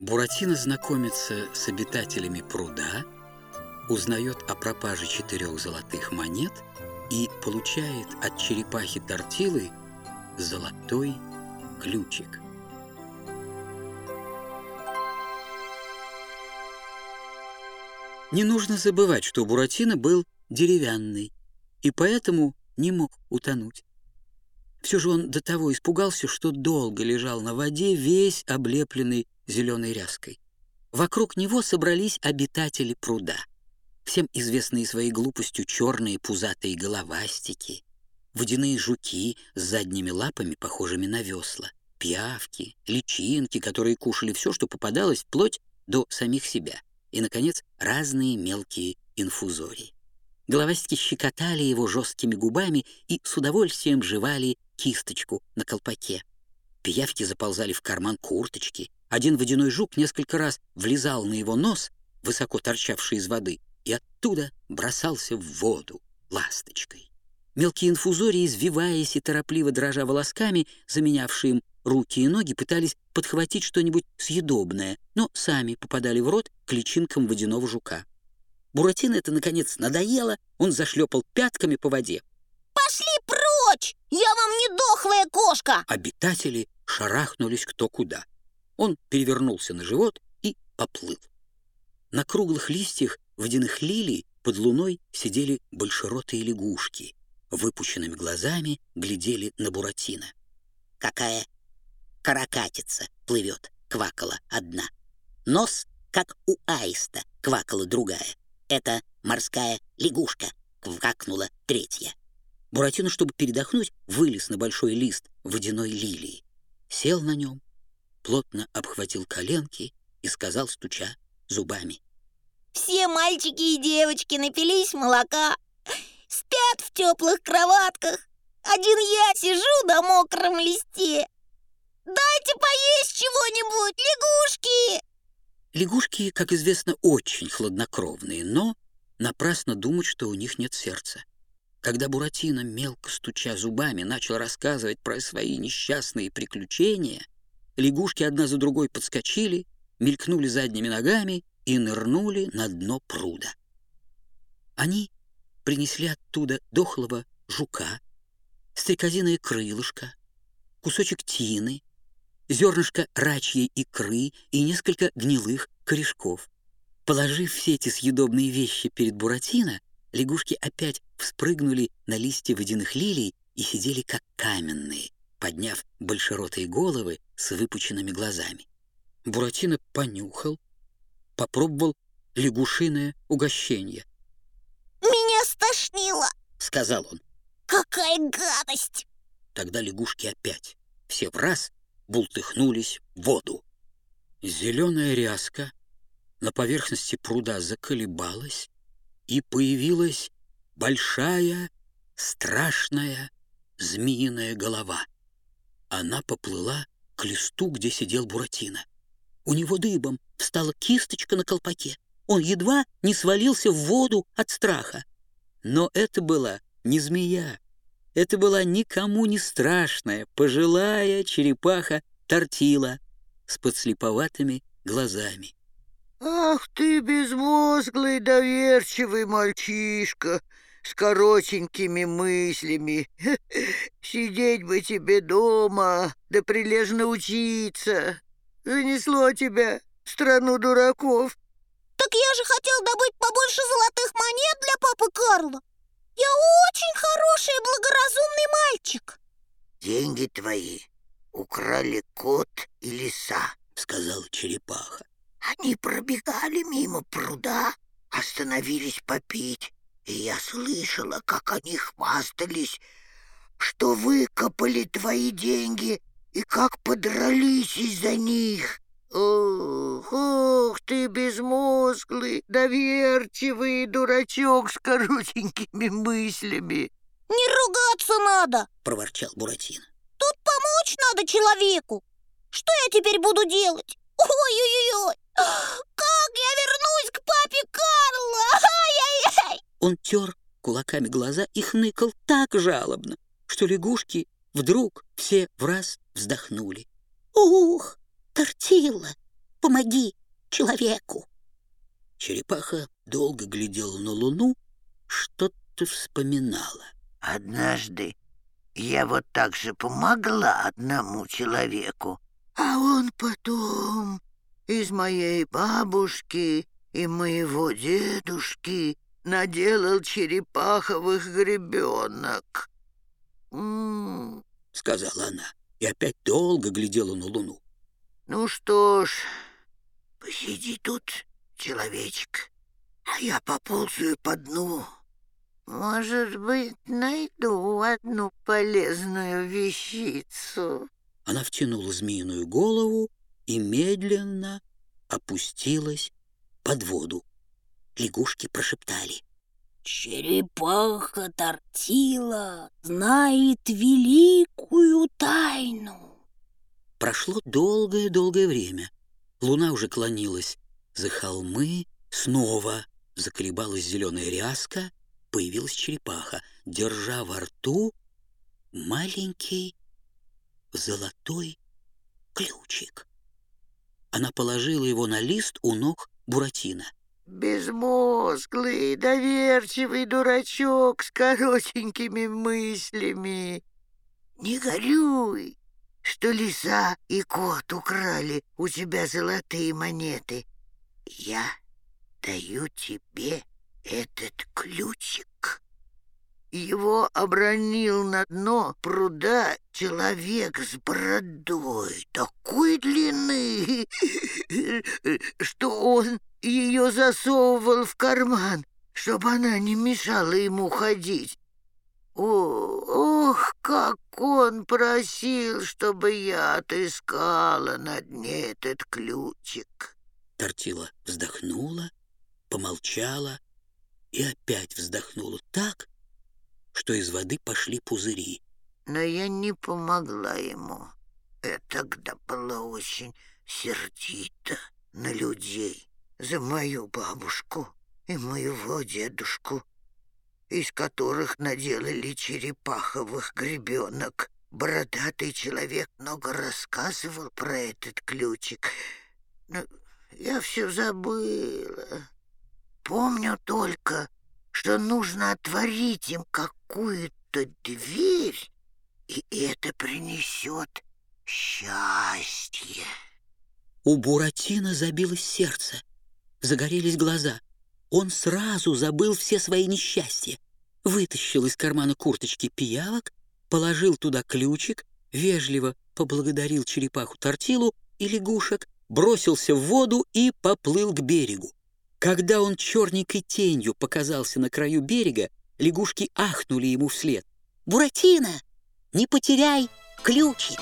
Буратино знакомится с обитателями пруда, узнает о пропаже четырех золотых монет и получает от черепахи Тортилы золотой ключик. Не нужно забывать, что Буратино был деревянный и поэтому не мог утонуть. Все же он до того испугался, что долго лежал на воде, весь облепленный зеленой ряской. Вокруг него собрались обитатели пруда. Всем известные своей глупостью черные пузатые головастики, водяные жуки с задними лапами, похожими на весла, пиявки, личинки, которые кушали все, что попадалось, вплоть до самих себя, и, наконец, разные мелкие инфузории. Головастики щекотали его жесткими губами и с удовольствием жевали кисточку на колпаке. Пиявки заползали в карман курточки. Один водяной жук несколько раз влезал на его нос, высоко торчавший из воды, и оттуда бросался в воду ласточкой. Мелкие инфузории, извиваясь и торопливо дрожа волосками, заменявшие им руки и ноги, пытались подхватить что-нибудь съедобное, но сами попадали в рот к личинкам водяного жука. Буратино это, наконец, надоело, он зашлепал пятками по воде. «Пошли прочь! Я вам не дохлая кошка!» Обитатели шарахнулись кто куда. Он перевернулся на живот и поплыл. На круглых листьях водяных лилий под луной сидели большеротые лягушки. Выпущенными глазами глядели на Буратино. «Какая каракатица плывет!» — квакала одна. «Нос, как у аиста!» — квакала другая. «Это морская лягушка!» — квакнула третья. Буратино, чтобы передохнуть, вылез на большой лист водяной лилии, сел на нем, плотно обхватил коленки и сказал, стуча зубами. «Все мальчики и девочки напились молока, спят в теплых кроватках. Один я сижу на мокром листе. Дайте поесть чего-нибудь, лягушки!» Лягушки, как известно, очень хладнокровные, но напрасно думать, что у них нет сердца. Когда Буратино, мелко стуча зубами, начал рассказывать про свои несчастные приключения, лягушки одна за другой подскочили, мелькнули задними ногами и нырнули на дно пруда. Они принесли оттуда дохлого жука, стрекозиное крылышко, кусочек тины, зернышко рачьей икры и несколько гнилых корешков. Положив все эти съедобные вещи перед Буратино, Лягушки опять вспрыгнули на листья водяных лилий и сидели как каменные, подняв большеротые головы с выпученными глазами. Буратино понюхал, попробовал лягушиное угощение. «Меня стошнило!» — сказал он. «Какая гадость!» Тогда лягушки опять, все в раз, бултыхнулись в воду. Зеленая ряска на поверхности пруда заколебалась, и появилась большая, страшная змеиная голова. Она поплыла к листу, где сидел Буратино. У него дыбом встала кисточка на колпаке. Он едва не свалился в воду от страха. Но это была не змея. Это была никому не страшная, пожилая черепаха Тортила с подслеповатыми глазами. «Ах ты, безмозглый, доверчивый мальчишка!» С коротенькими мыслями. Сидеть бы тебе дома, да прилежно учиться. Занесло тебя в страну дураков. Так я же хотел добыть побольше золотых монет для папы Карла. Я очень хороший и благоразумный мальчик. Деньги твои украли кот и лиса, сказала черепаха. Они пробегали мимо пруда, остановились попить, и я слышала, как они хвастались, что выкопали твои деньги и как подрались из-за них. Ох, ох, ты безмозглый, доверчивый дурачок с коротенькими мыслями. Не ругаться надо, проворчал Буратино. Тут помочь надо человеку. Что я теперь буду делать? Ой-ой-ой! Как я вернусь к папе Карла? Ай-яй-яй! Он тер кулаками глаза и хныкал так жалобно, что лягушки вдруг все в раз вздохнули. Ух, Тортила, Помоги человеку. Черепаха долго глядела на луну, что-то вспоминала. Однажды я вот так же помогла одному человеку, а он потом из моей бабушки и моего дедушки наделал черепаховых гребенок. М, — сказала она, и опять долго глядела на луну. Ну что ж, посиди тут, человечек, а я поползаю по дну. Может быть, найду одну полезную вещицу. Она втянула змеиную голову и медленно опустилась под воду. Лягушки прошептали. Черепаха Тортила знает великую тайну. Прошло долгое-долгое время. Луна уже клонилась за холмы, снова заколебалась зеленая ряска, появилась черепаха, держа во рту маленький золотой ключик. Она положила его на лист у ног Буратино. Безмозглый, доверчивый дурачок с коротенькими мыслями. Не горюй, что лиса и кот украли у тебя золотые монеты. Я даю тебе этот ключик. Его обронил на дно пруда человек с бородой такой длины, что он ее засовывал в карман, чтобы она не мешала ему ходить. О, ох, как он просил, чтобы я отыскала на дне этот ключик. Тортила вздохнула, помолчала и опять вздохнула так, что из воды пошли пузыри. Но я не помогла ему. Я тогда была очень сердита на людей за мою бабушку и моего дедушку, из которых наделали черепаховых гребенок. Бородатый человек много рассказывал про этот ключик, но я все забыла. Помню только, что нужно отворить им какую-то дверь, и это принесет счастье. У Буратино забилось сердце, загорелись глаза. Он сразу забыл все свои несчастья, вытащил из кармана курточки пиявок, положил туда ключик, вежливо поблагодарил черепаху Тортилу и лягушек, бросился в воду и поплыл к берегу. Когда он черненькой тенью показался на краю берега, лягушки ахнули ему вслед. Буратино, не потеряй ключик.